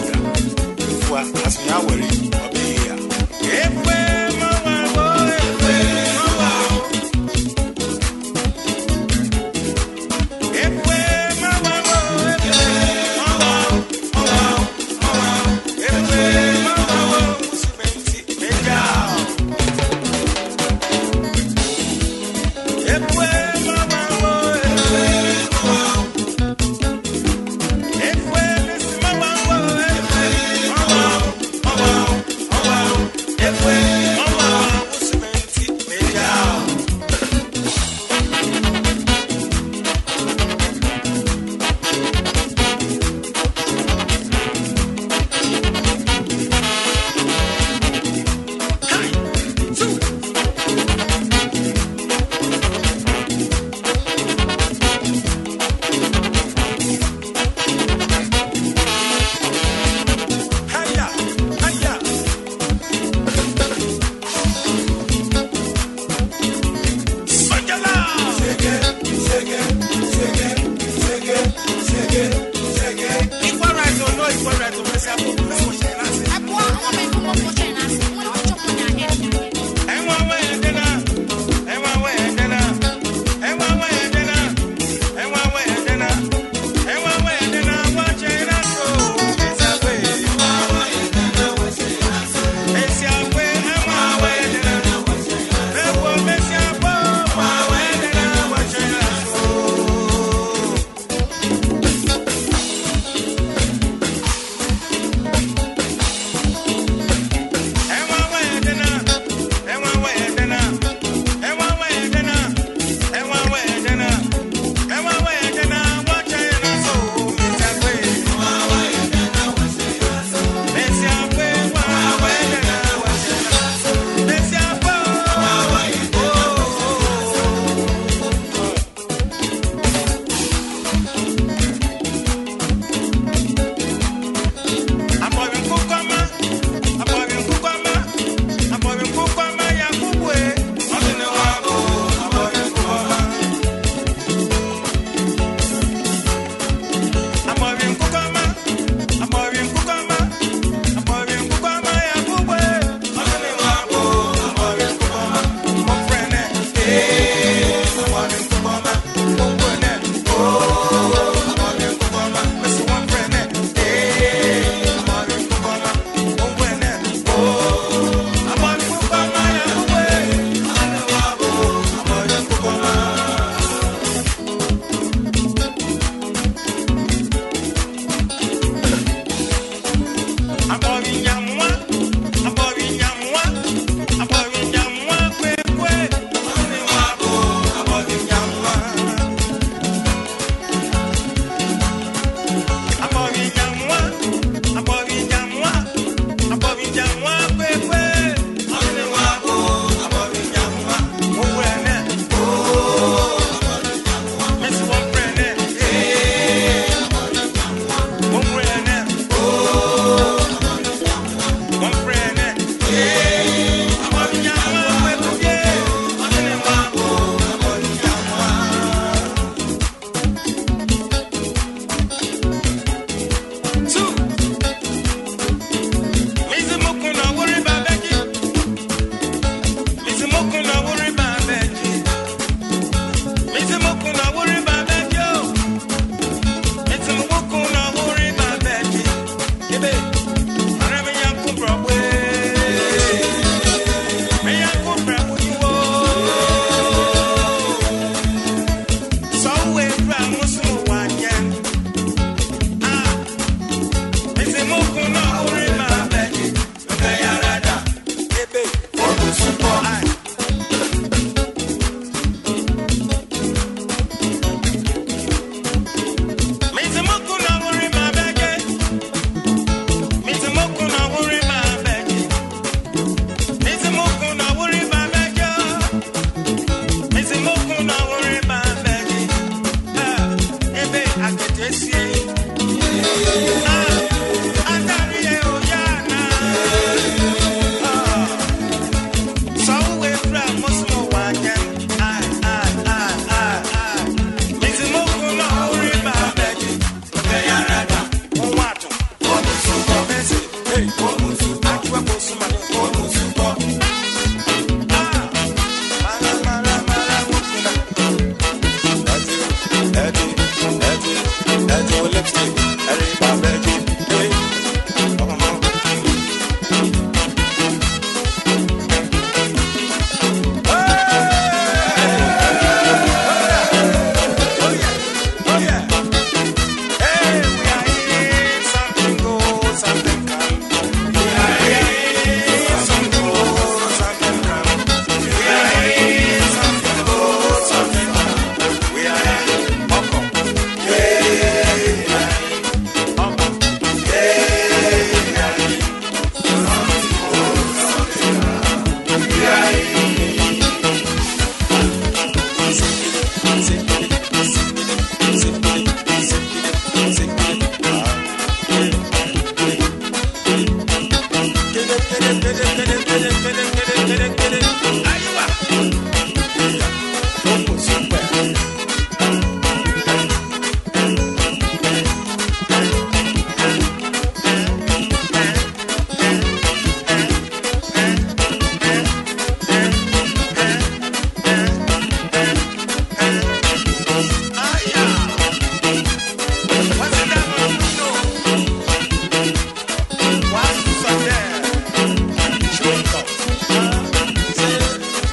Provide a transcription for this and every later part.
nte ma ase da fua asomya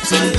to